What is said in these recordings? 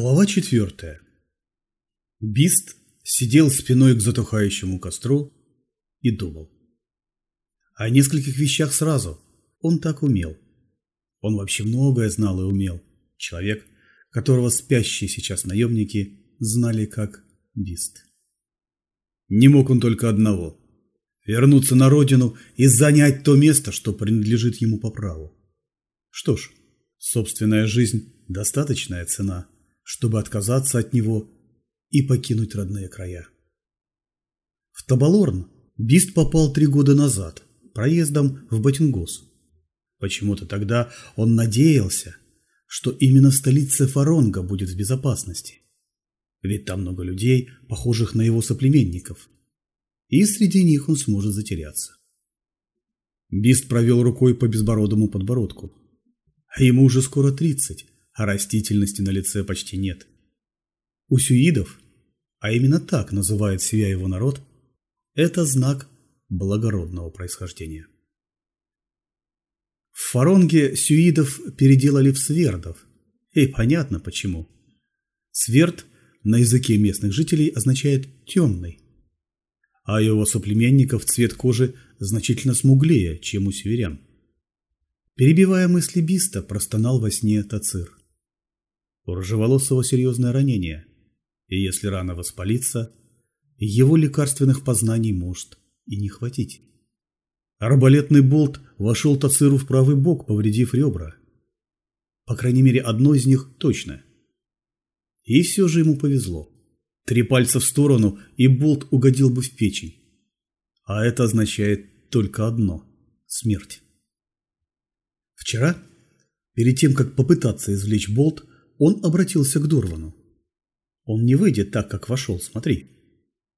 Глава четвертая. Бист сидел спиной к затухающему костру и думал. О нескольких вещах сразу. Он так умел. Он вообще многое знал и умел. Человек, которого спящие сейчас наемники знали как Бист. Не мог он только одного – вернуться на родину и занять то место, что принадлежит ему по праву. Что ж, собственная жизнь – достаточная цена – чтобы отказаться от него и покинуть родные края. В Табалорн Бист попал три года назад, проездом в Батингос. Почему-то тогда он надеялся, что именно в столице Фаронга будет в безопасности. Ведь там много людей, похожих на его соплеменников. И среди них он сможет затеряться. Бист провел рукой по безбородому подбородку. А ему уже скоро тридцать, а растительности на лице почти нет. У сюидов, а именно так называет себя его народ, это знак благородного происхождения. В Фаронге сюидов переделали в свердов, и понятно почему. Сверд на языке местных жителей означает «темный», а его соплеменников цвет кожи значительно смуглее, чем у северян. Перебивая мысли Биста, простонал во сне Тацир. У Рыжеволосого серьезное ранение, и если рана воспалится, его лекарственных познаний может и не хватить. Арбалетный болт вошел Тациру в правый бок, повредив ребра. По крайней мере, одно из них точно. И все же ему повезло. Три пальца в сторону, и болт угодил бы в печень. А это означает только одно – смерть. Вчера, перед тем, как попытаться извлечь болт, он обратился к Дорвану. «Он не выйдет так, как вошел, смотри».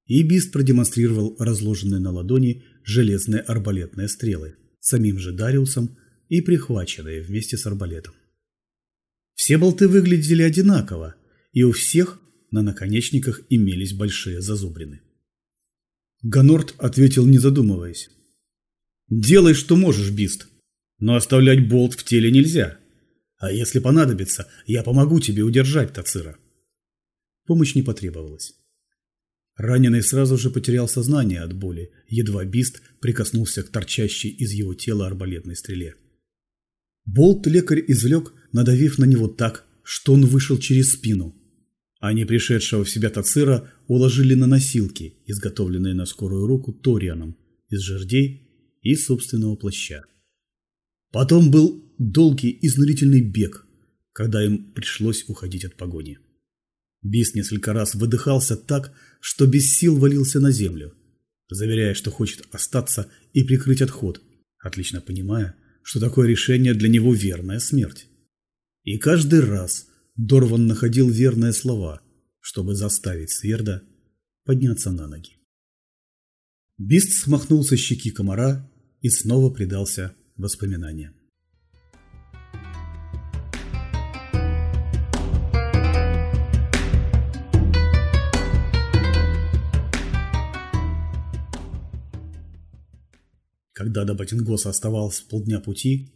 И Бист продемонстрировал разложенные на ладони железные арбалетные стрелы, самим же Дариусом и прихваченные вместе с арбалетом. Все болты выглядели одинаково, и у всех на наконечниках имелись большие зазубрины. Ганорт ответил, не задумываясь. «Делай, что можешь, Бист, но оставлять болт в теле нельзя. А если понадобится, я помогу тебе удержать Тацира. Помощь не потребовалась. Раненый сразу же потерял сознание от боли, едва Бист прикоснулся к торчащей из его тела арбалетной стреле. Болт лекарь извлек, надавив на него так, что он вышел через спину. А не пришедшего в себя Тацира уложили на носилки, изготовленные на скорую руку Торианом, из жердей и собственного плаща. Потом был долгий изнурительный бег, когда им пришлось уходить от погони. Бис несколько раз выдыхался так, что без сил валился на землю, заверяя, что хочет остаться и прикрыть отход, отлично понимая, что такое решение для него верная смерть. И каждый раз Дорван находил верные слова, чтобы заставить Сверда подняться на ноги. Бист смахнул со щеки комара и снова предался Воспоминания. Когда до Батингоса оставалось полдня пути,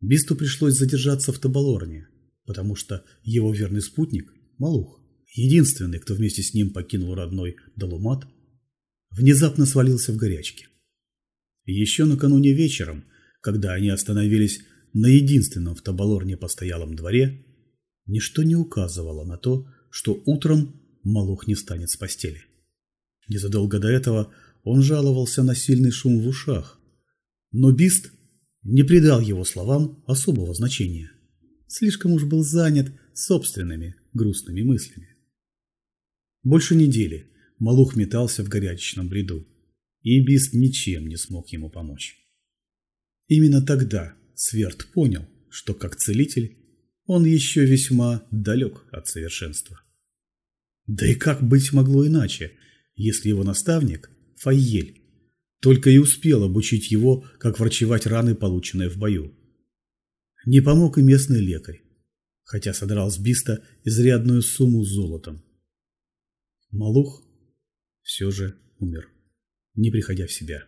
Бисту пришлось задержаться в Табалорне, потому что его верный спутник, Малух, единственный, кто вместе с ним покинул родной Далумат, внезапно свалился в горячке. Еще накануне вечером, когда они остановились на единственном в Табалорне постоялом дворе, ничто не указывало на то, что утром Малух не встанет с постели. Незадолго до этого он жаловался на сильный шум в ушах, но Бист не придал его словам особого значения. Слишком уж был занят собственными грустными мыслями. Больше недели Малух метался в горячечном бреду и Бист ничем не смог ему помочь. Именно тогда Сверд понял, что как целитель он еще весьма далек от совершенства. Да и как быть могло иначе, если его наставник, Файель, только и успел обучить его, как врачевать раны, полученные в бою. Не помог и местный лекарь, хотя содрал с Биста изрядную сумму золотом. Малух все же умер не приходя в себя.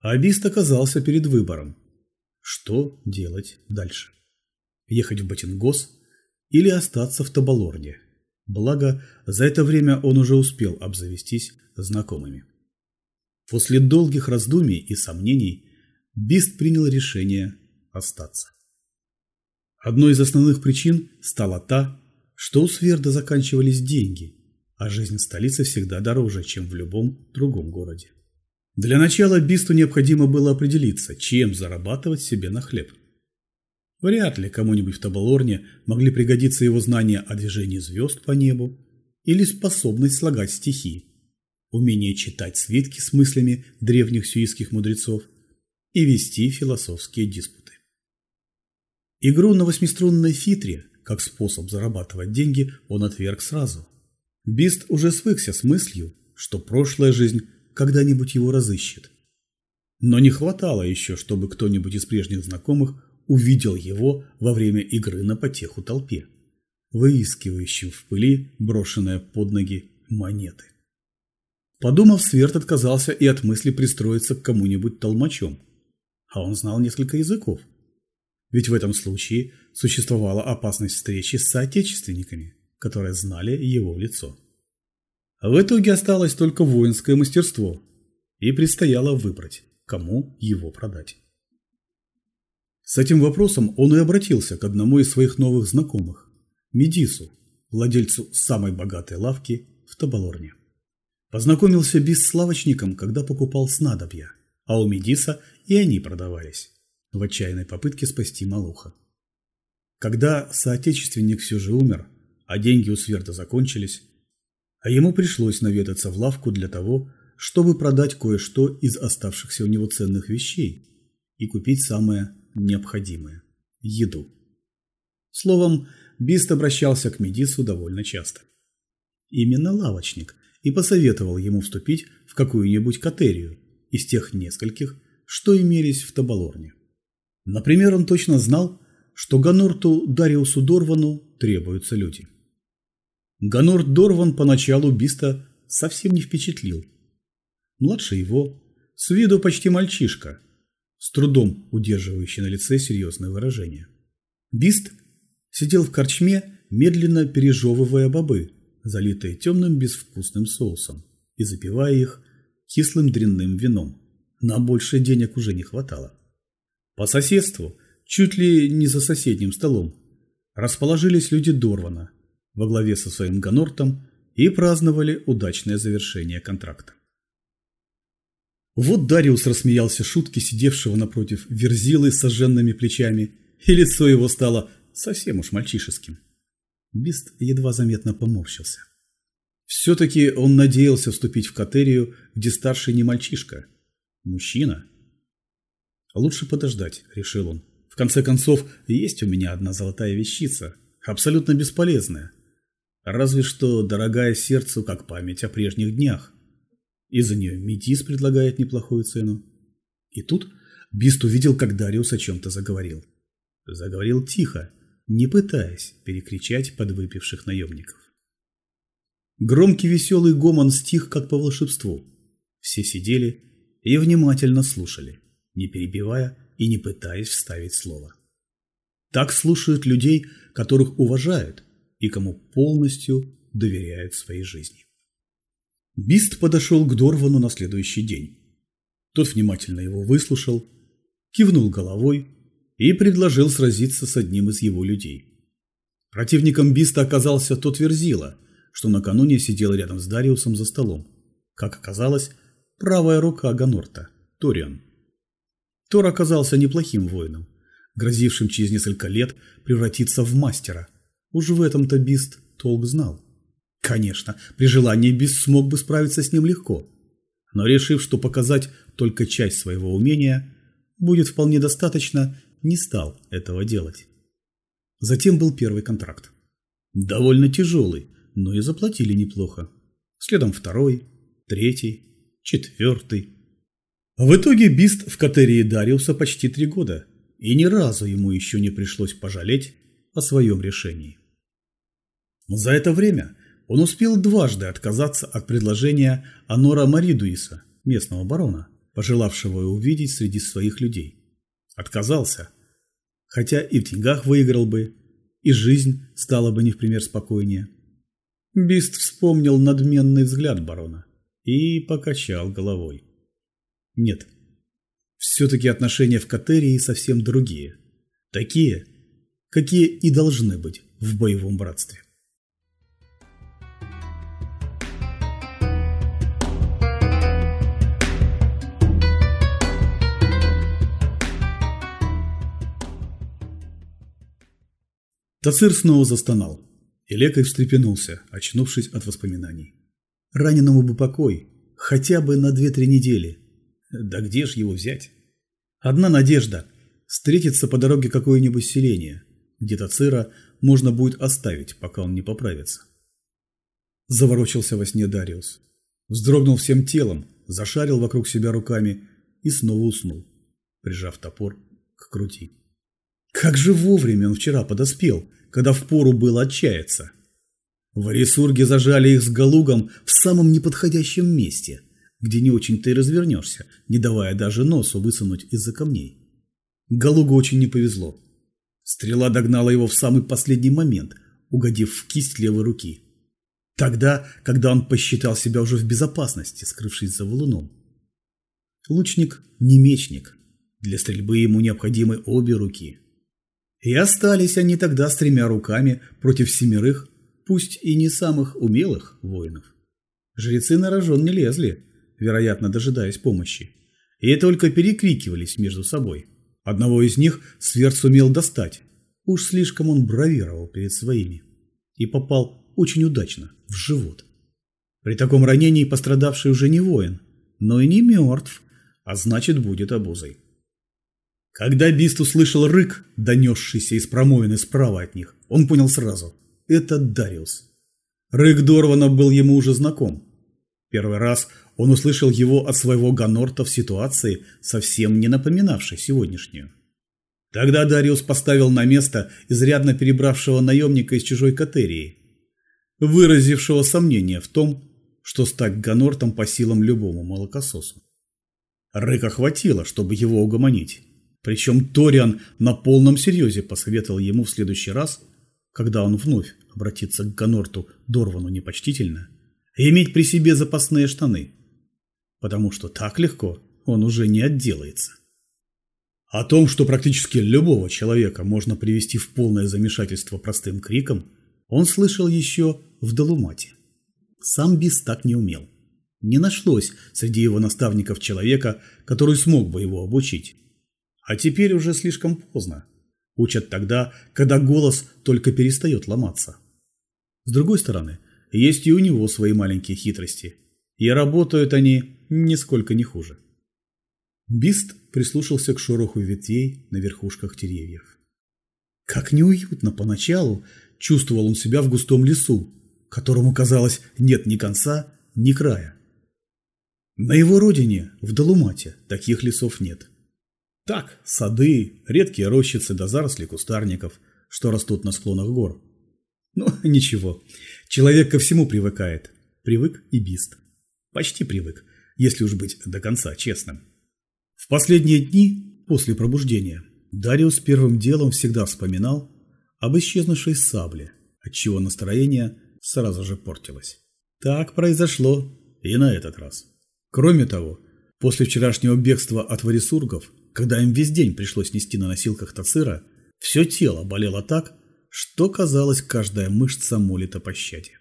Абист оказался перед выбором. Что делать дальше? Ехать в Батингос или остаться в Табалорне. Благо, за это время он уже успел обзавестись знакомыми. После долгих раздумий и сомнений Бист принял решение остаться. Одной из основных причин стала та, что у Сверда заканчивались деньги, а жизнь в столице всегда дороже, чем в любом другом городе. Для начала Бисту необходимо было определиться, чем зарабатывать себе на хлеб. Вряд ли кому-нибудь в Табалорне могли пригодиться его знания о движении звезд по небу или способность слагать стихи, умение читать свитки с мыслями древних сюитских мудрецов и вести философские диспуты. Игру на восьмиструнной фитре, как способ зарабатывать деньги, он отверг сразу. Бист уже свыкся с мыслью, что прошлая жизнь когда-нибудь его разыщет. Но не хватало еще, чтобы кто-нибудь из прежних знакомых увидел его во время игры на потеху толпе, выискивающим в пыли брошенные под ноги монеты. Подумав, Сверд отказался и от мысли пристроиться к кому-нибудь толмачом, а он знал несколько языков. Ведь в этом случае существовала опасность встречи с соотечественниками, которые знали его лицо. В итоге осталось только воинское мастерство, и предстояло выбрать, кому его продать. С этим вопросом он и обратился к одному из своих новых знакомых – Медису, владельцу самой богатой лавки в Табалорне. Познакомился Бис с лавочником, когда покупал снадобья, а у Медиса и они продавались, в отчаянной попытке спасти Малуха. Когда соотечественник все же умер, а деньги у Сверда закончились, а ему пришлось наведаться в лавку для того, чтобы продать кое-что из оставшихся у него ценных вещей и купить самое необходимое – еду. Словом, Бист обращался к Медису довольно часто. Именно лавочник и посоветовал ему вступить в какую-нибудь катерию из тех нескольких, что имелись в Табалорне. Например, он точно знал, что Ганорту Дариусу Дорвану требуются люди. Ганорт Дорван поначалу Биста совсем не впечатлил. Младше его, с виду почти мальчишка, с трудом удерживающий на лице серьезное выражение. Бист сидел в корчме, медленно пережевывая бобы, залитые темным безвкусным соусом, и запивая их кислым дрянным вином. На больше денег уже не хватало. По соседству, чуть ли не за соседним столом, расположились люди Дорвана – во главе со своим Ганортом и праздновали удачное завершение контракта. Вот Дариус рассмеялся шутки сидевшего напротив верзилы с сожженными плечами, и лицо его стало совсем уж мальчишеским. Бист едва заметно поморщился. Все-таки он надеялся вступить в катерию, где старший не мальчишка. Мужчина. Лучше подождать, решил он. В конце концов, есть у меня одна золотая вещица, абсолютно бесполезная, Разве что дорогая сердцу, как память о прежних днях. И за нее Метис предлагает неплохую цену. И тут Бист увидел, как Дариус о чем-то заговорил. Заговорил тихо, не пытаясь перекричать подвыпивших наемников. Громкий веселый гомон стих, как по волшебству. Все сидели и внимательно слушали, не перебивая и не пытаясь вставить слово. Так слушают людей, которых уважают – и кому полностью доверяет своей жизни. Бист подошел к Дорвану на следующий день. Тот внимательно его выслушал, кивнул головой и предложил сразиться с одним из его людей. Противником Биста оказался тот Верзила, что накануне сидел рядом с Дариусом за столом. Как оказалось, правая рука Ганорта, Ториан. Тор оказался неплохим воином, грозившим через несколько лет превратиться в мастера – Уж в этом-то Бист толк знал. Конечно, при желании Бист смог бы справиться с ним легко. Но решив, что показать только часть своего умения будет вполне достаточно, не стал этого делать. Затем был первый контракт. Довольно тяжелый, но и заплатили неплохо. Следом второй, третий, четвертый. В итоге Бист в катерии Дариуса почти три года, и ни разу ему еще не пришлось пожалеть о своем решении. За это время он успел дважды отказаться от предложения Анора Маридуиса, местного барона, пожелавшего увидеть среди своих людей. Отказался, хотя и в деньгах выиграл бы, и жизнь стала бы не в пример спокойнее. Бист вспомнил надменный взгляд барона и покачал головой. Нет, все-таки отношения в Катерии совсем другие. Такие, какие и должны быть в боевом братстве. Тацир снова застонал, и лекарь встрепенулся, очнувшись от воспоминаний. Раненому бы покой, хотя бы на две-три недели. Да где ж его взять? Одна надежда – встретиться по дороге какое-нибудь селение, где Тацира можно будет оставить, пока он не поправится. Заворочился во сне Дариус. Вздрогнул всем телом, зашарил вокруг себя руками и снова уснул, прижав топор к груди. Как же вовремя он вчера подоспел, когда впору было отчаяться. Варисурги зажали их с Галугом в самом неподходящем месте, где не очень-то и развернешься, не давая даже носу высунуть из-за камней. Галугу очень не повезло. Стрела догнала его в самый последний момент, угодив в кисть левой руки. Тогда, когда он посчитал себя уже в безопасности, скрывшись за валуном. Лучник не мечник. Для стрельбы ему необходимы обе руки. И остались они тогда с тремя руками против семерых, пусть и не самых умелых воинов. Жрецы на рожон не лезли, вероятно, дожидаясь помощи, и только перекрикивались между собой. Одного из них Сверд сумел достать, уж слишком он бравировал перед своими, и попал очень удачно, в живот. При таком ранении пострадавший уже не воин, но и не мертв, а значит будет обузой. Когда Бист услышал рык, донесшийся из промоины справа от них, он понял сразу – это Дариус. Рык Дорвана был ему уже знаком. Первый раз он услышал его от своего Ганорта в ситуации, совсем не напоминавшей сегодняшнюю. Тогда Дариус поставил на место изрядно перебравшего наемника из чужой катерии, выразившего сомнение в том, что стать Ганортом по силам любому молокососу. Рыка хватило, чтобы его угомонить. Причем Ториан на полном серьезе посоветовал ему в следующий раз, когда он вновь обратится к Ганорту Дорвану непочтительно, иметь при себе запасные штаны, потому что так легко он уже не отделается. О том, что практически любого человека можно привести в полное замешательство простым криком, он слышал еще в Далумате. Сам Бис так не умел. Не нашлось среди его наставников человека, который смог бы его обучить. А теперь уже слишком поздно. Учат тогда, когда голос только перестает ломаться. С другой стороны, есть и у него свои маленькие хитрости. И работают они нисколько не хуже. Бист прислушался к шороху ветвей на верхушках деревьев. Как неуютно поначалу чувствовал он себя в густом лесу, которому, казалось, нет ни конца, ни края. На его родине, в Далумате, таких лесов нет. Так, сады, редкие рощицы да заросли кустарников, что растут на склонах гор. Ну, ничего, человек ко всему привыкает. Привык и бист. Почти привык, если уж быть до конца честным. В последние дни, после пробуждения, Дариус первым делом всегда вспоминал об исчезнувшей сабле, отчего настроение сразу же портилось. Так произошло и на этот раз. Кроме того, после вчерашнего бегства от варисургов когда им весь день пришлось нести на носилках Тацира, все тело болело так, что, казалось, каждая мышца молит о пощаде.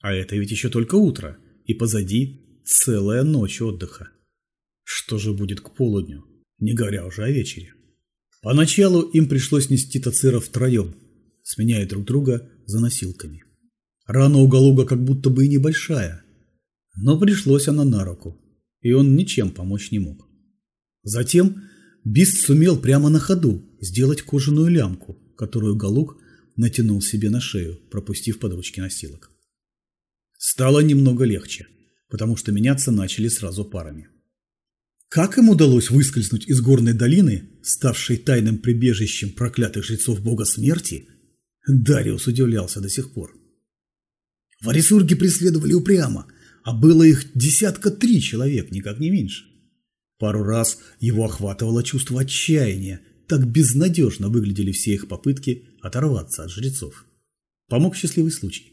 А это ведь еще только утро, и позади целая ночь отдыха. Что же будет к полудню, не говоря уже о вечере? Поначалу им пришлось нести Тацира втроем, сменяя друг друга за носилками. Рана у Галуга как будто бы и небольшая, но пришлось она на руку, и он ничем помочь не мог. Затем Бист сумел прямо на ходу сделать кожаную лямку, которую Галук натянул себе на шею, пропустив под ручки носилок. Стало немного легче, потому что меняться начали сразу парами. Как им удалось выскользнуть из горной долины, ставшей тайным прибежищем проклятых жрецов бога смерти, Дариус удивлялся до сих пор. Варисурги преследовали упрямо, а было их десятка три человек, никак не меньше. Пару раз его охватывало чувство отчаяния так безнадежно выглядели все их попытки оторваться от жрецов. Помог счастливый случай.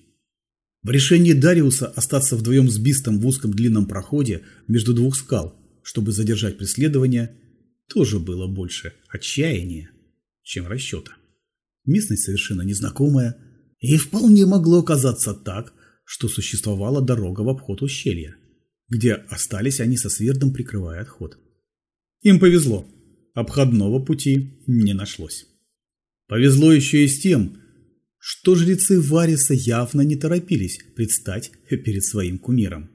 В решении Дариуса остаться вдвоем с Бистом в узком длинном проходе между двух скал, чтобы задержать преследование, тоже было больше отчаяния, чем расчета. Местность совершенно незнакомая, и вполне могло казаться так, что существовала дорога в обход ущелья, где остались они со свердом, прикрывая отход. Им повезло, обходного пути не нашлось. Повезло еще и с тем, что жрецы Вариса явно не торопились предстать перед своим кумиром.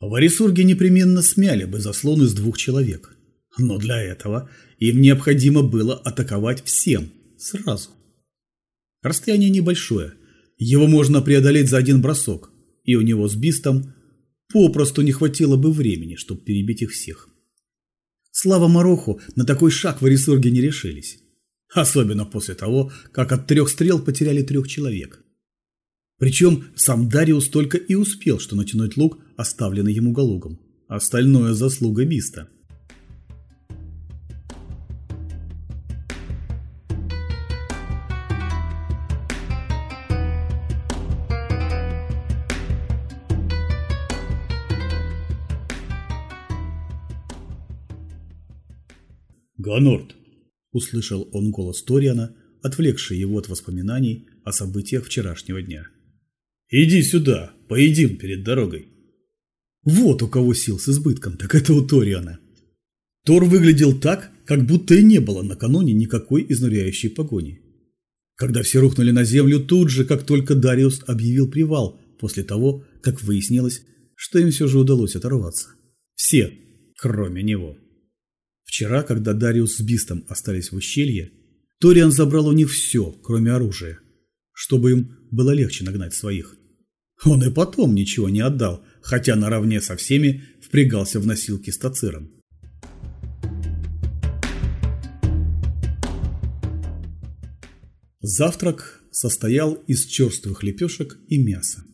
В Арисурге непременно смяли бы заслон из двух человек, но для этого им необходимо было атаковать всем сразу. Расстояние небольшое, его можно преодолеть за один бросок, и у него с Бистом попросту не хватило бы времени, чтобы перебить их всех. Слава Мароху, на такой шаг в Арисурге не решились. Особенно после того, как от трех стрел потеряли трех человек. Причем сам Дариус только и успел, что натянуть лук, оставленный ему галугом. Остальное заслуга Биста. «Ганорт!» – услышал он голос Ториана, отвлекший его от воспоминаний о событиях вчерашнего дня. «Иди сюда, поедим перед дорогой». Вот у кого сил с избытком, так это у Ториана. Тор выглядел так, как будто и не было накануне никакой изнуряющей погони. Когда все рухнули на землю тут же, как только Дариус объявил привал, после того, как выяснилось, что им все же удалось оторваться. Все, кроме него. Вчера, когда Дариус с Бистом остались в ущелье, Ториан забрал у них все, кроме оружия, чтобы им было легче нагнать своих. Он и потом ничего не отдал, хотя наравне со всеми впрягался в носилки с тациром. Завтрак состоял из черствых лепешек и мяса,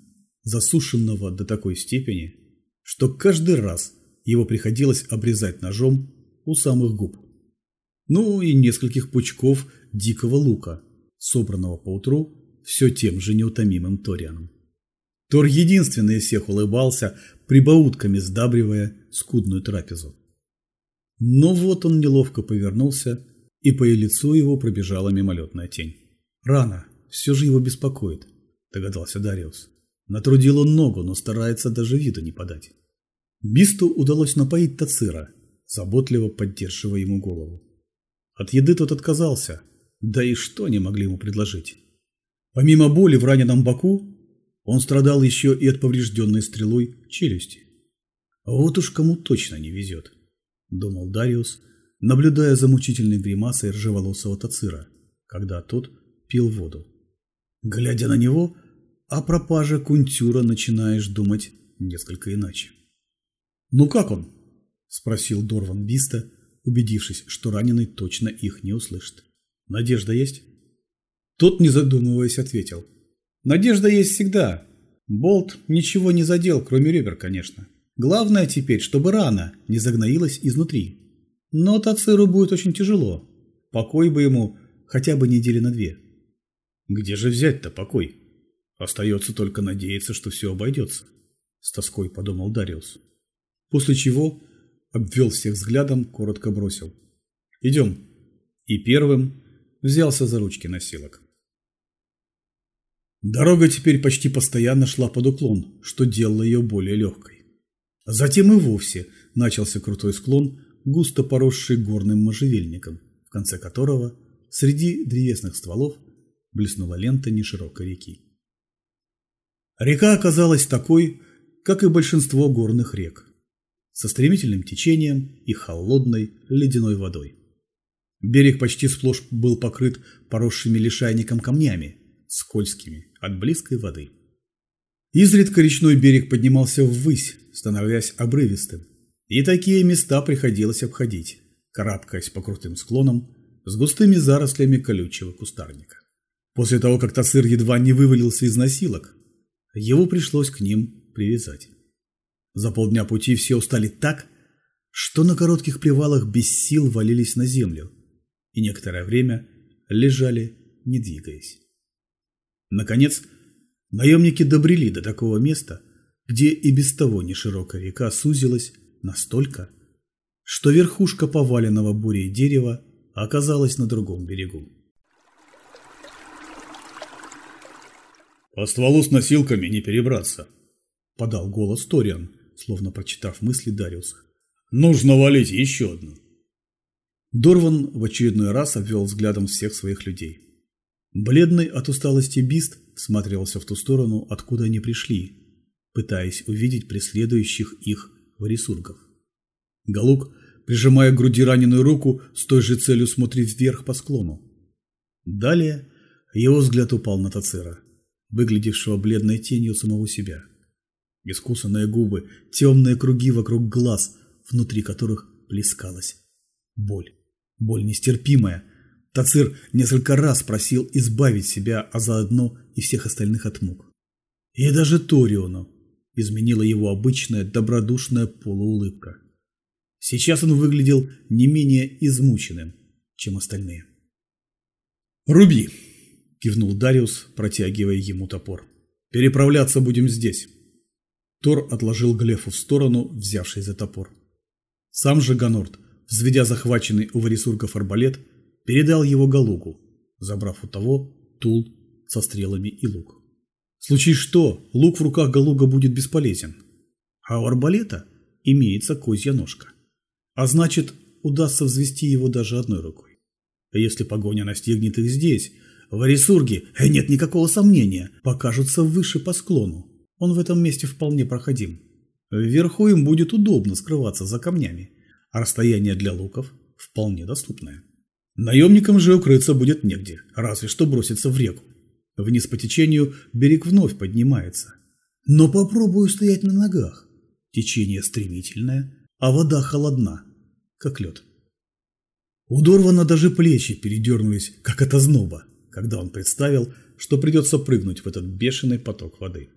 засушенного до такой степени, что каждый раз его приходилось обрезать ножом у самых губ. Ну и нескольких пучков дикого лука, собранного поутру все тем же неутомимым Торианом. Тор единственный из всех улыбался, прибаутками сдабривая скудную трапезу. Но вот он неловко повернулся, и по лицу его пробежала мимолетная тень. «Рано, все же его беспокоит», – догадался Дариус. Натрудил он ногу, но старается даже виду не подать. Бисту удалось напоить Тацира, заботливо поддерживая ему голову. От еды тот отказался, да и что они могли ему предложить? Помимо боли в раненом боку, он страдал еще и от поврежденной стрелой челюсти. Вот уж кому точно не везет, думал Дариус, наблюдая за мучительной гримасой ржеволосого Тацира, когда тот пил воду. Глядя на него, о пропаже Кунтюра начинаешь думать несколько иначе. «Ну как он?» – спросил Дорван Биста, убедившись, что раненый точно их не услышит. «Надежда есть?» Тот, не задумываясь, ответил. «Надежда есть всегда. Болт ничего не задел, кроме ребер, конечно. Главное теперь, чтобы рана не загноилась изнутри. Но Тациру будет очень тяжело. Покой бы ему хотя бы недели на две». «Где же взять-то покой? Остается только надеяться, что все обойдется», – с тоской подумал Дариус. После чего обвел всех взглядом, коротко бросил. «Идем». И первым взялся за ручки носилок. Дорога теперь почти постоянно шла под уклон, что делало ее более легкой. Затем и вовсе начался крутой склон, густо поросший горным можжевельником, в конце которого, среди древесных стволов, блеснула лента неширокой реки. Река оказалась такой, как и большинство горных рек со стремительным течением и холодной ледяной водой. Берег почти сплошь был покрыт поросшими лишайником камнями, скользкими от близкой воды. Изредка речной берег поднимался ввысь, становясь обрывистым, и такие места приходилось обходить, карабкаясь по крутым склонам с густыми зарослями колючего кустарника. После того, как Тасыр едва не вывалился из носилок, его пришлось к ним привязать. За полдня пути все устали так, что на коротких привалах без сил валились на землю, и некоторое время лежали, не двигаясь. Наконец, наемники добрели до такого места, где и без того неширокая река сузилась настолько, что верхушка поваленного бурей дерева оказалась на другом берегу. «По стволу с носилками не перебраться», – подал голос Ториан, словно прочитав мысли Дариуса. «Нужно валить еще одну». Дорван в очередной раз обвел взглядом всех своих людей. Бледный от усталости Бист всматривался в ту сторону, откуда они пришли, пытаясь увидеть преследующих их варисургов. Галук, прижимая к груди раненую руку, с той же целью смотрит вверх по склону. Далее его взгляд упал на Тацира, выглядевшего бледной тенью самого себя. Искусанные губы, темные круги вокруг глаз, внутри которых плескалась боль. Боль нестерпимая. Тацир несколько раз просил избавить себя, а заодно и всех остальных от мук. И даже Ториону изменила его обычная добродушная полуулыбка. Сейчас он выглядел не менее измученным, чем остальные. «Руби!» – кивнул Дариус, протягивая ему топор. «Переправляться будем здесь». Тор отложил Глефу в сторону, взявший за топор. Сам же Ганорт – взведя захваченный у варисургов арбалет, передал его Галугу, забрав у того тул со стрелами и лук. В случае что, лук в руках Галуга будет бесполезен, а у арбалета имеется козья ножка. А значит, удастся взвести его даже одной рукой. Если погоня настигнет их здесь, варисурги, э, нет никакого сомнения, покажутся выше по склону. Он в этом месте вполне проходим. Вверху им будет удобно скрываться за камнями, а расстояние для луков вполне доступное. Наемникам же укрыться будет негде, разве что броситься в реку. Вниз по течению берег вновь поднимается. Но попробую стоять на ногах. Течение стремительное, а вода холодна, как лед. У Дорвана даже плечи передернулись, как от озноба, когда он представил, что придется прыгнуть в этот бешеный поток воды.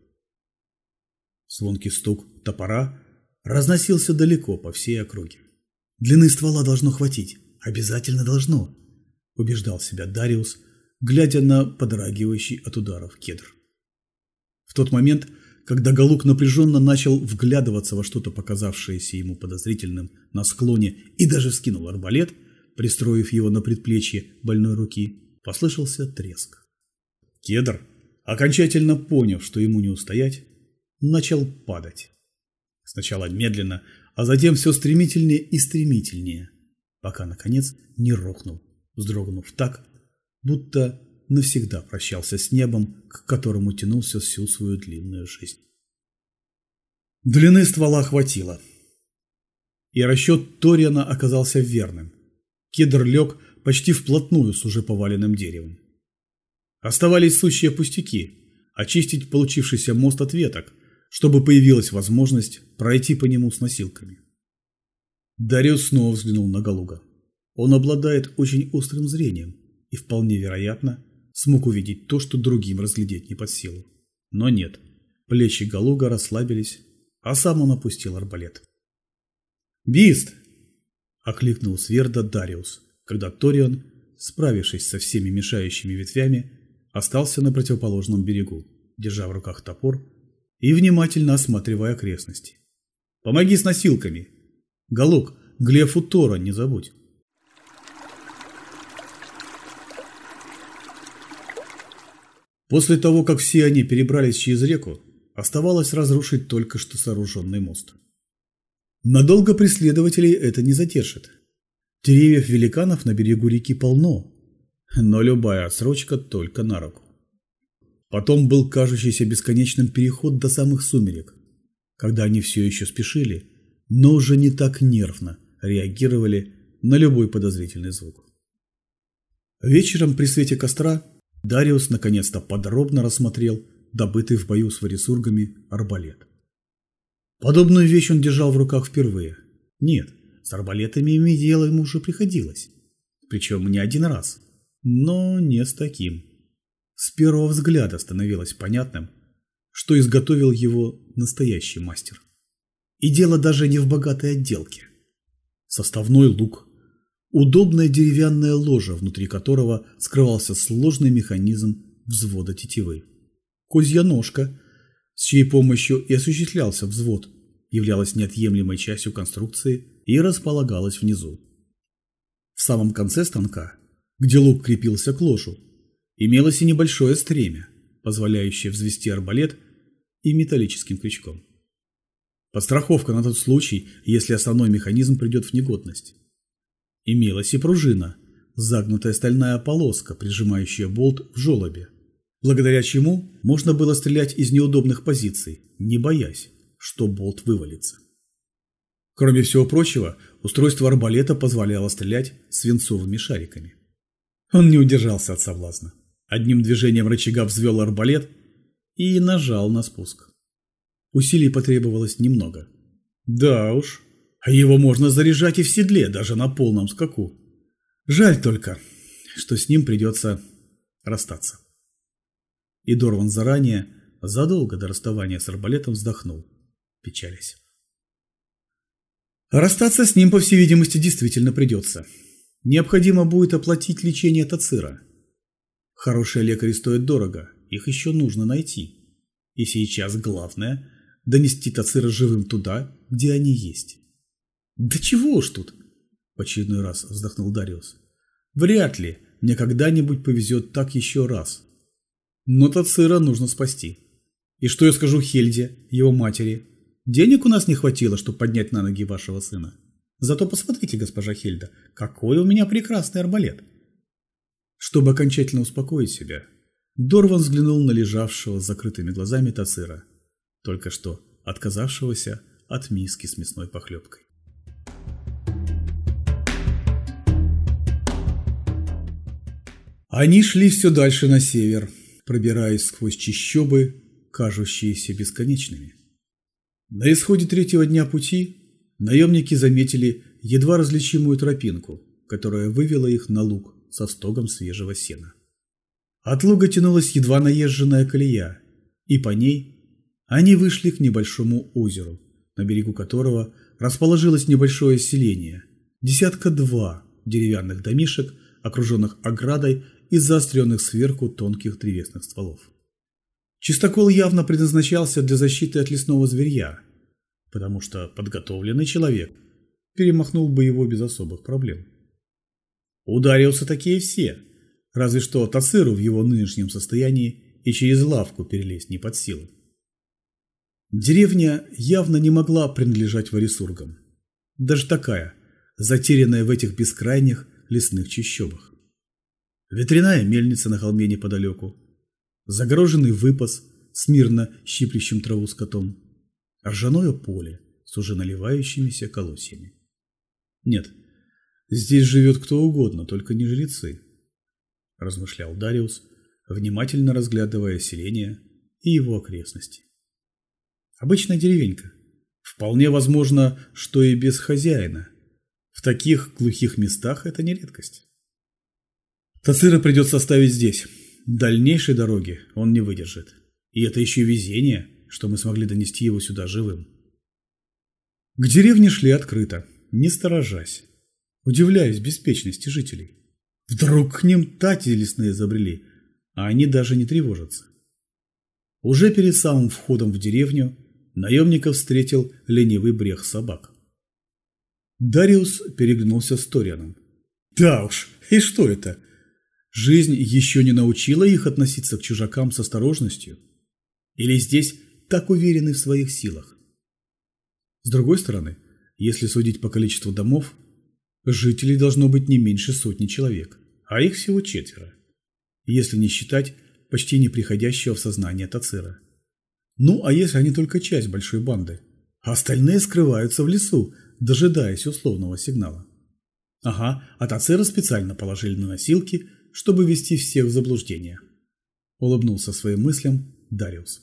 Звонкий стук топора разносился далеко по всей округе. Длины ствола должно хватить. Обязательно должно, убеждал себя Дариус, глядя на подрагивающий от ударов кедр. В тот момент, когда Галук напряженно начал вглядываться во что-то показавшееся ему подозрительным на склоне и даже вскинул арбалет, пристроив его на предплечье больной руки, послышался треск. Кедр, окончательно поняв, что ему не устоять, начал падать. Сначала медленно, а затем все стремительнее и стремительнее, пока, наконец, не рухнул, вздрогнув так, будто навсегда прощался с небом, к которому тянулся всю свою длинную жизнь. Длины ствола хватило. И расчет Ториана оказался верным. Кедр лег почти вплотную с уже поваленным деревом. Оставались сущие пустяки – очистить получившийся мост от веток, чтобы появилась возможность пройти по нему с носилками. Дариус снова взглянул на Галуга. Он обладает очень острым зрением и вполне вероятно смог увидеть то, что другим разглядеть не под силу. Но нет, плечи Галуга расслабились, а сам он опустил арбалет. «Бист!» – окликнул Сверда Дариус, когда Торион, справившись со всеми мешающими ветвями, остался на противоположном берегу, держа в руках топор и внимательно осматривая окрестности. «Помоги с носилками! Галук, Глефу Тора не забудь!» После того, как все они перебрались через реку, оставалось разрушить только что сооруженный мост. Надолго преследователей это не задержит. Деревьев великанов на берегу реки полно, но любая отсрочка только на руку. Потом был кажущийся бесконечным переход до самых сумерек, когда они все еще спешили, но уже не так нервно реагировали на любой подозрительный звук. Вечером при свете костра Дариус наконец-то подробно рассмотрел добытый в бою с варисургами арбалет. Подобную вещь он держал в руках впервые. Нет, с арбалетами иметь дело ему уже приходилось. Причем не один раз. Но не с таким. С первого взгляда становилось понятным, что изготовил его настоящий мастер. И дело даже не в богатой отделке. Составной лук, удобное деревянное ложе, внутри которого скрывался сложный механизм взвода тетивы. Козья ножка, с чьей помощью и осуществлялся взвод, являлась неотъемлемой частью конструкции и располагалась внизу. В самом конце станка, где лук крепился к ложу, имелось и небольшое стремя, позволяющее взвести арбалет и металлическим крючком. Подстраховка на тот случай, если основной механизм придет в негодность. Имелась и пружина, загнутая стальная полоска, прижимающая болт в желобе, благодаря чему можно было стрелять из неудобных позиций, не боясь, что болт вывалится. Кроме всего прочего, устройство арбалета позволяло стрелять свинцовыми шариками. Он не удержался от соблазна. Одним движением рычага взвел арбалет и нажал на спуск. Усилий потребовалось немного. Да уж, а его можно заряжать и в седле, даже на полном скаку. Жаль только, что с ним придется расстаться. И Дорван заранее, задолго до расставания с арбалетом, вздохнул, печалясь. Расстаться с ним, по всей видимости, действительно придется. Необходимо будет оплатить лечение Тацира. Хорошие лекари стоят дорого, их еще нужно найти. И сейчас главное – донести Тацира живым туда, где они есть. «Да чего уж тут!» – в очередной раз вздохнул Дариус. «Вряд ли мне когда-нибудь повезет так еще раз. Но Тацира нужно спасти. И что я скажу Хельде, его матери? Денег у нас не хватило, чтобы поднять на ноги вашего сына. Зато посмотрите, госпожа Хельда, какой у меня прекрасный арбалет!» Чтобы окончательно успокоить себя, Дорван взглянул на лежавшего с закрытыми глазами Тацира, только что отказавшегося от миски с мясной похлебкой. Они шли все дальше на север, пробираясь сквозь чащобы, кажущиеся бесконечными. На исходе третьего дня пути наемники заметили едва различимую тропинку, которая вывела их на луг со стогом свежего сена. От луга тянулась едва наезженная колея, и по ней они вышли к небольшому озеру, на берегу которого расположилось небольшое селение, десятка-два деревянных домишек, окруженных оградой из заостренных сверху тонких древесных стволов. Чистокол явно предназначался для защиты от лесного зверья, потому что подготовленный человек перемахнул бы его без особых проблем. Ударился такие все, разве что Тациру в его нынешнем состоянии и через лавку перелезть не под силу. Деревня явно не могла принадлежать варисургам. Даже такая, затерянная в этих бескрайних лесных чащобах. Ветряная мельница на холме неподалеку, загороженный выпас с мирно щиплющим траву скотом, ржаное поле с уже наливающимися колосьями. Нет, Здесь живет кто угодно, только не жрецы, размышлял Дариус, внимательно разглядывая селение и его окрестности. Обычная деревенька. Вполне возможно, что и без хозяина. В таких глухих местах это не редкость. Тацира придется оставить здесь. Дальнейшей дороги он не выдержит. И это еще везение, что мы смогли донести его сюда живым. К деревне шли открыто, не сторожась. Удивляюсь беспечности жителей. Вдруг к ним тати лесные забрели, а они даже не тревожатся. Уже перед самым входом в деревню наемников встретил ленивый брех собак. Дариус переглянулся с Торианом. Да уж, и что это? Жизнь еще не научила их относиться к чужакам с осторожностью? Или здесь так уверены в своих силах? С другой стороны, если судить по количеству домов, Жителей должно быть не меньше сотни человек, а их всего четверо, если не считать почти не приходящего в сознание Тацира. Ну, а если они только часть большой банды, а остальные скрываются в лесу, дожидаясь условного сигнала. Ага, а Тацира специально положили на носилки, чтобы ввести всех в заблуждение. Улыбнулся своим мыслям Дариус.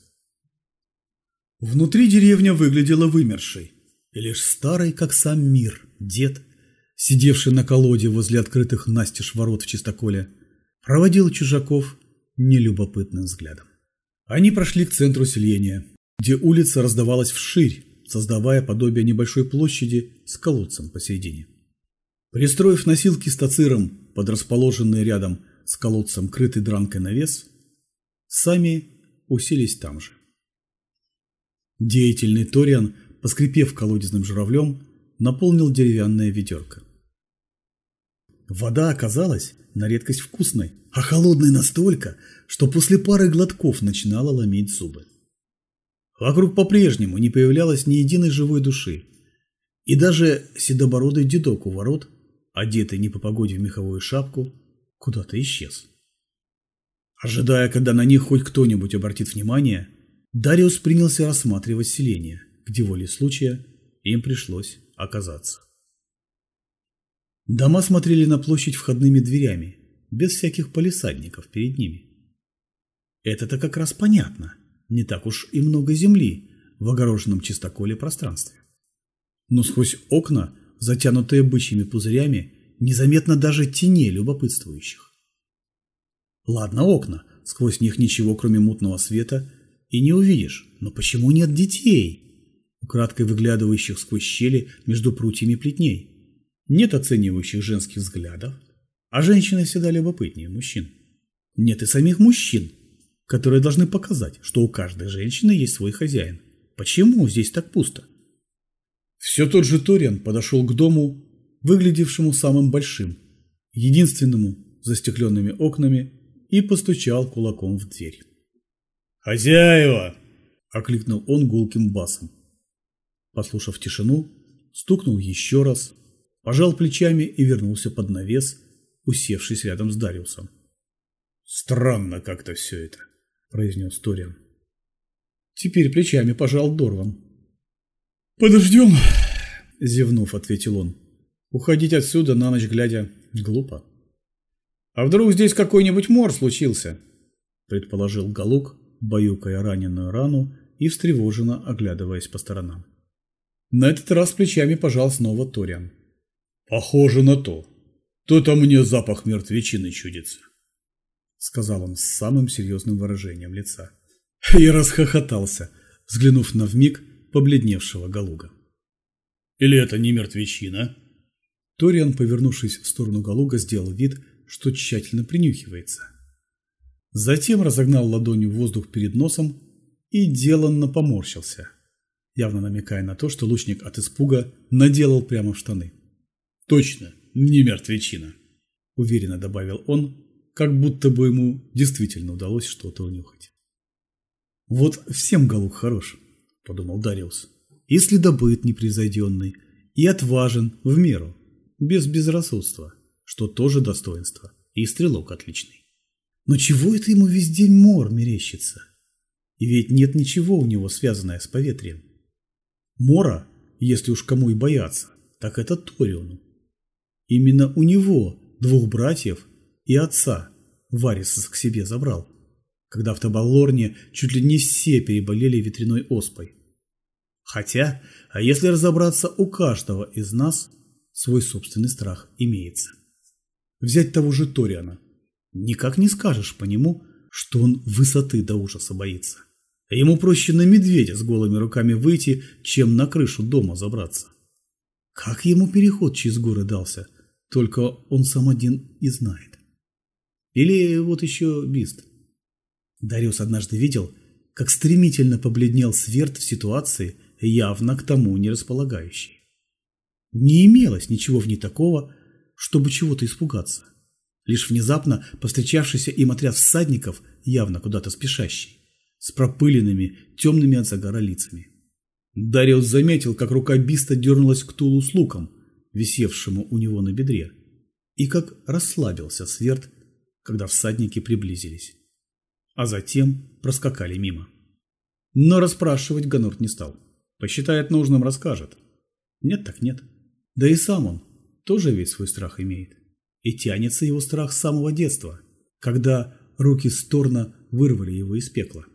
Внутри деревня выглядела вымершей, и лишь старый, как сам мир, дед сидевший на колоде возле открытых настежь ворот в чистоколе, проводил чужаков нелюбопытным взглядом. Они прошли к центру селения, где улица раздавалась вширь, создавая подобие небольшой площади с колодцем посередине. Пристроив носилки с под расположенный рядом с колодцем крытый дранкой навес, сами уселись там же. Деятельный Ториан, поскрипев колодезным журавлем, наполнил деревянное ведерко. Вода оказалась на редкость вкусной, а холодной настолько, что после пары глотков начинала ломить зубы. Вокруг по-прежнему не появлялось ни единой живой души, и даже седобородый дедок у ворот, одетый не по погоде в меховую шапку, куда-то исчез. Ожидая, когда на них хоть кто-нибудь обратит внимание, Дариус принялся рассматривать селение, где волей случая им пришлось оказаться. Дома смотрели на площадь входными дверями, без всяких полисадников перед ними. Это-то как раз понятно, не так уж и много земли в огороженном чистоколе пространстве. Но сквозь окна, затянутые бычьими пузырями, незаметно даже теней любопытствующих. Ладно окна, сквозь них ничего кроме мутного света и не увидишь, но почему нет детей, украдкой выглядывающих сквозь щели между прутьями плетней? Нет оценивающих женских взглядов, а женщины всегда любопытнее мужчин. Нет и самих мужчин, которые должны показать, что у каждой женщины есть свой хозяин. Почему здесь так пусто? Все тот же Ториан подошел к дому, выглядевшему самым большим, единственному застекленными окнами, и постучал кулаком в дверь. «Хозяева!» – окликнул он гулким басом. Послушав тишину, стукнул еще раз, пожал плечами и вернулся под навес, усевшись рядом с Дариусом. «Странно как-то все это», – произнес Ториан. Теперь плечами пожал Дорван. «Подождем», – зевнув, ответил он. «Уходить отсюда на ночь глядя глупо». «А вдруг здесь какой-нибудь мор случился?» – предположил Галук, баюкая раненую рану и встревоженно оглядываясь по сторонам. На этот раз плечами пожал снова Ториан. «Похоже на то. То-то мне запах мертвечины чудится», — сказал он с самым серьезным выражением лица. И расхохотался, взглянув на вмиг побледневшего Галуга. «Или это не мертвечина?» Ториан, повернувшись в сторону Галуга, сделал вид, что тщательно принюхивается. Затем разогнал ладонью воздух перед носом и деланно поморщился, явно намекая на то, что лучник от испуга наделал прямо в штаны. Точно, не мертвечина, уверенно добавил он, как будто бы ему действительно удалось что-то унюхать. Вот всем Галук хорош, подумал Дариус, и следобыт непревзойденный, и отважен в меру, без безрассудства, что тоже достоинство, и стрелок отличный. Но чего это ему весь день мор мерещится? И ведь нет ничего у него связанное с поветрием. Мора, если уж кому и бояться, так это Ториону. Именно у него двух братьев и отца Варис к себе забрал, когда в Табаллорне чуть ли не все переболели ветряной оспой. Хотя, а если разобраться, у каждого из нас свой собственный страх имеется. Взять того же Ториана. Никак не скажешь по нему, что он высоты до ужаса боится. Ему проще на медведя с голыми руками выйти, чем на крышу дома забраться. Как ему переход через горы дался – только он сам один и знает. Или вот еще Бист. Дариус однажды видел, как стремительно побледнел Сверд в ситуации, явно к тому не располагающей. Не имелось ничего в ней такого, чтобы чего-то испугаться. Лишь внезапно повстречавшийся им отряд всадников, явно куда-то спешащий, с пропыленными, темными от загара лицами. Дариус заметил, как рука Биста дернулась к Тулу с луком – висевшему у него на бедре, и как расслабился Сверд, когда всадники приблизились, а затем проскакали мимо. Но расспрашивать Ганурт не стал. Посчитает нужным, расскажет. Нет так нет. Да и сам он тоже ведь свой страх имеет. И тянется его страх с самого детства, когда руки Сторна вырвали его из пекла.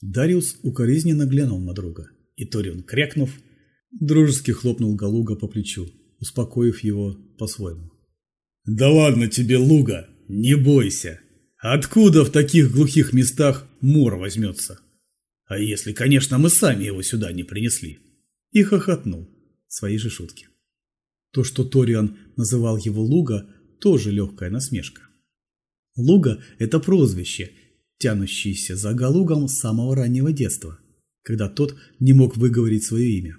Дариус укоризненно глянул на друга, и Торион, крякнув, дружески хлопнул Галуга по плечу успокоив его по-своему. «Да ладно тебе, Луга, не бойся. Откуда в таких глухих местах мор возьмется? А если, конечно, мы сами его сюда не принесли?» И хохотнул своей же шутки. То, что Ториан называл его Луга, тоже легкая насмешка. Луга – это прозвище, тянущееся за Галугом с самого раннего детства, когда тот не мог выговорить свое имя.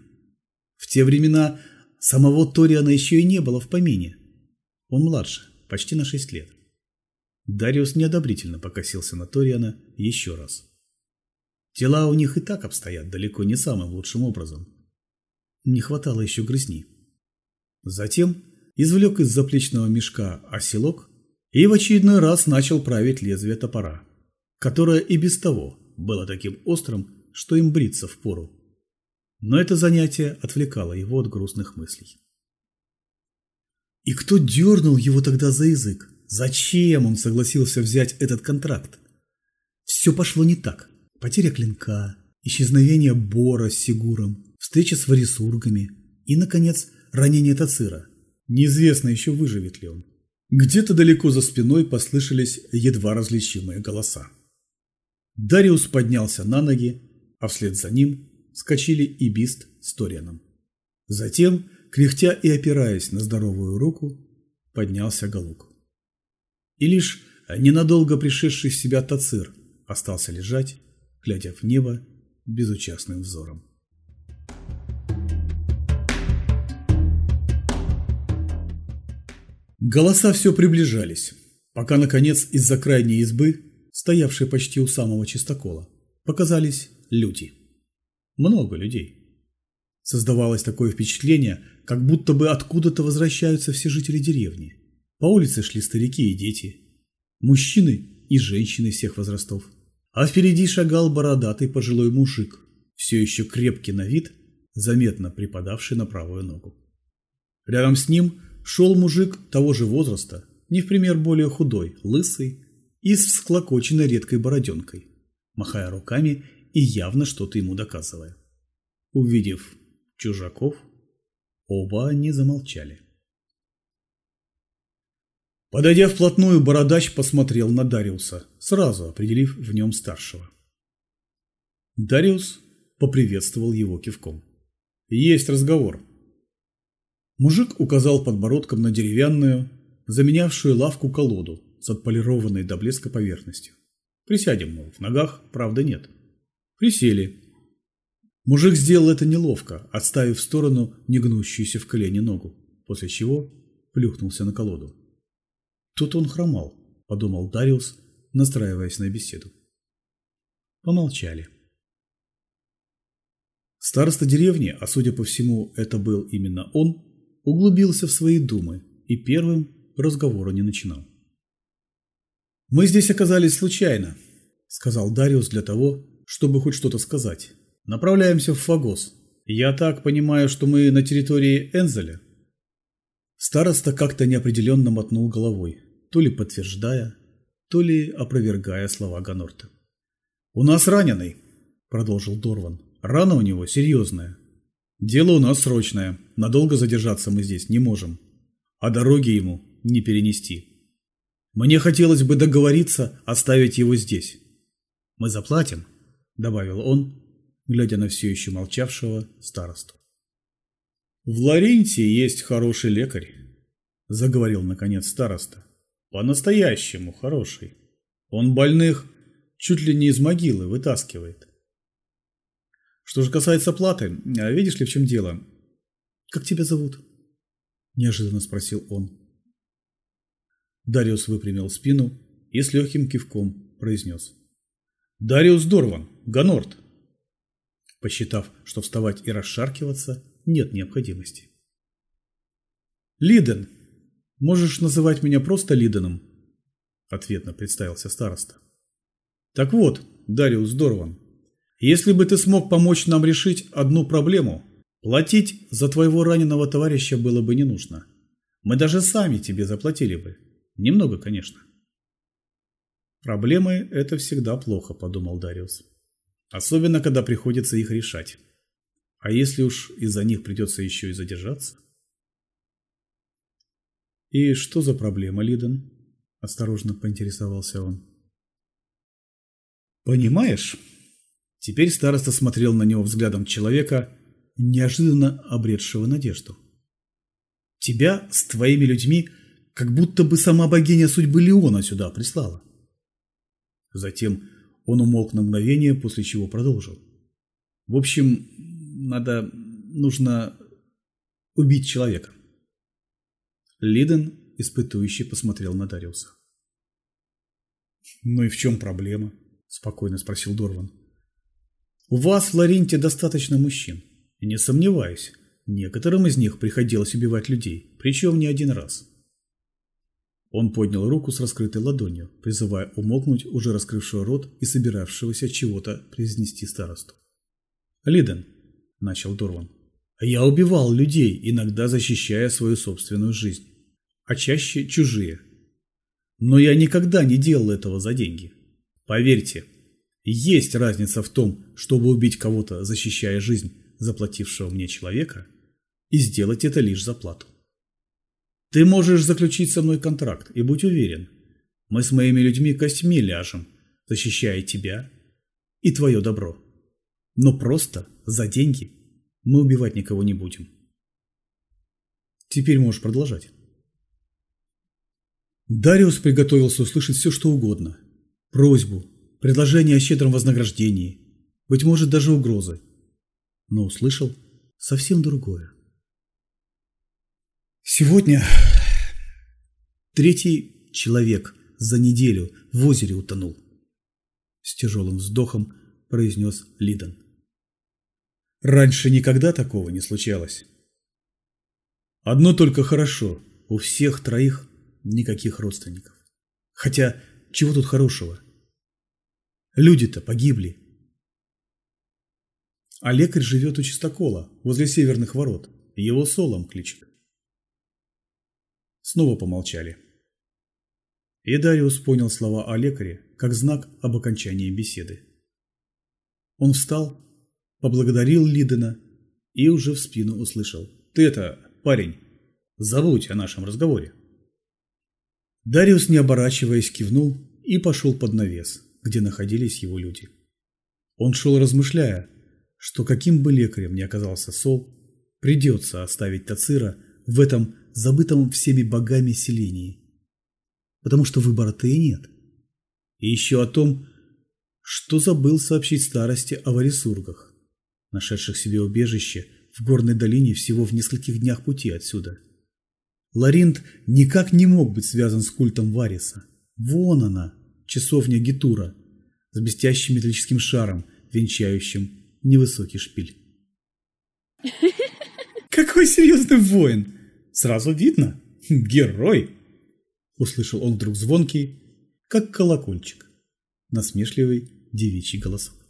В те времена самого Ториана еще и не было в помине. Он младше, почти на шесть лет. Дариус неодобрительно покосился на Ториана еще раз. Тела у них и так обстоят далеко не самым лучшим образом. Не хватало еще грызни. Затем извлек из заплечного мешка оселок и в очередной раз начал править лезвие топора, которое и без того было таким острым, что им бриться впору. Но это занятие отвлекало его от грустных мыслей. И кто дернул его тогда за язык? Зачем он согласился взять этот контракт? Все пошло не так. Потеря клинка, исчезновение Бора с Сигуром, встреча с варисургами и, наконец, ранение Тацира. Неизвестно еще, выживет ли он. Где-то далеко за спиной послышались едва различимые голоса. Дариус поднялся на ноги, а вслед за ним скочили и Бист с Торианом. Затем, кряхтя и опираясь на здоровую руку, поднялся Галук. И лишь ненадолго пришедший в себя Тацир остался лежать, глядя в небо безучастным взором. Голоса все приближались, пока, наконец, из-за крайней избы, стоявшей почти у самого чистокола, показались люди. Много людей. Создавалось такое впечатление, как будто бы откуда-то возвращаются все жители деревни. По улице шли старики и дети, мужчины и женщины всех возрастов. А впереди шагал бородатый пожилой мужик, все еще крепкий на вид, заметно припадавший на правую ногу. Рядом с ним шел мужик того же возраста, не в пример более худой, лысый и с всклокоченной редкой бороденкой, махая руками и явно что-то ему доказывая. Увидев чужаков, оба они замолчали. Подойдя вплотную, бородач посмотрел на Дариуса, сразу определив в нем старшего. Дариус поприветствовал его кивком. «Есть разговор». Мужик указал подбородком на деревянную, заменявшую лавку-колоду с отполированной до блеска поверхностью. «Присядем, мол, в ногах, правда, нет». Присели. Мужик сделал это неловко, отставив в сторону негнущуюся в колени ногу, после чего плюхнулся на колоду. Тут он хромал, подумал Дариус, настраиваясь на беседу. Помолчали. Староста деревни, а судя по всему, это был именно он, углубился в свои думы и первым разговора не начинал. «Мы здесь оказались случайно», – сказал Дариус для того, чтобы хоть что-то сказать. «Направляемся в Фагос. Я так понимаю, что мы на территории Энзеля?» Староста как-то неопределенно мотнул головой, то ли подтверждая, то ли опровергая слова Ганорта. «У нас раненый», – продолжил Дорван. «Рана у него серьезная. Дело у нас срочное, надолго задержаться мы здесь не можем, а дороги ему не перенести. Мне хотелось бы договориться оставить его здесь. Мы заплатим», – добавил он, глядя на все еще молчавшего старосту. «В Ларенте есть хороший лекарь», – заговорил наконец староста. «По-настоящему хороший. Он больных чуть ли не из могилы вытаскивает. Что же касается платы, а видишь ли, в чем дело? Как тебя зовут?» – неожиданно спросил он. Дариус выпрямил спину и с легким кивком произнес. «Дариус Дорван, Ганорт посчитав, что вставать и расшаркиваться нет необходимости. «Лиден! Можешь называть меня просто Лиденом?» Ответно представился староста. «Так вот, Дариус Дорван, если бы ты смог помочь нам решить одну проблему, платить за твоего раненого товарища было бы не нужно. Мы даже сами тебе заплатили бы. Немного, конечно». «Проблемы – это всегда плохо», – подумал Дариус. Особенно, когда приходится их решать. А если уж из-за них придется еще и задержаться? «И что за проблема, Лиден?» – осторожно поинтересовался он. «Понимаешь?» Теперь староста смотрел на него взглядом человека, неожиданно обретшего надежду. Тебя с твоими людьми как будто бы сама богиня судьбы Леона сюда прислала. Затем он умолк на мгновение, после чего продолжил. В общем, надо, нужно убить человека. Лиден, испытующий, посмотрел на Дариуса. «Ну и в чем проблема?» – спокойно спросил Дорван. «У вас в Ларинте достаточно мужчин. И не сомневаюсь, некоторым из них приходилось убивать людей, причем не один раз». Он поднял руку с раскрытой ладонью, призывая умолкнуть уже раскрывшего рот и собиравшегося чего-то произнести старосту. «Лиден», – начал Дорван, – «я убивал людей, иногда защищая свою собственную жизнь, а чаще чужие. Но я никогда не делал этого за деньги. Поверьте, есть разница в том, чтобы убить кого-то, защищая жизнь заплатившего мне человека, и сделать это лишь за плату. Ты можешь заключить со мной контракт, и будь уверен, мы с моими людьми костьми ляжем, защищая тебя и твое добро. Но просто за деньги мы убивать никого не будем. Теперь можешь продолжать. Дариус приготовился услышать все, что угодно. Просьбу, предложение о щедром вознаграждении, быть может, даже угрозы. Но услышал совсем другое. Сегодня третий человек за неделю в озере утонул. С тяжелым вздохом произнес Лидан. Раньше никогда такого не случалось. Одно только хорошо, у всех троих никаких родственников. Хотя, чего тут хорошего? Люди-то погибли. А лекарь живет у чистокола, возле северных ворот. Его солом кличет. Снова помолчали. И Дариус понял слова о лекаре как знак об окончании беседы. Он встал, поблагодарил Лидена и уже в спину услышал. «Ты это, парень, забудь о нашем разговоре». Дариус, не оборачиваясь, кивнул и пошел под навес, где находились его люди. Он шел размышляя, что каким бы лекарем ни оказался Сол, придется оставить Тацира в этом забытом всеми богами селении, потому что выбора-то и нет. И еще о том, что забыл сообщить старости о варисургах, нашедших себе убежище в горной долине всего в нескольких днях пути отсюда. Ларинт никак не мог быть связан с культом Вариса. Вон она, часовня Гитура, с блестящим металлическим шаром, венчающим невысокий шпиль. «Какой серьезный воин! Сразу видно, герой!» Услышал он вдруг звонкий, как колокольчик насмешливый девичий голосок.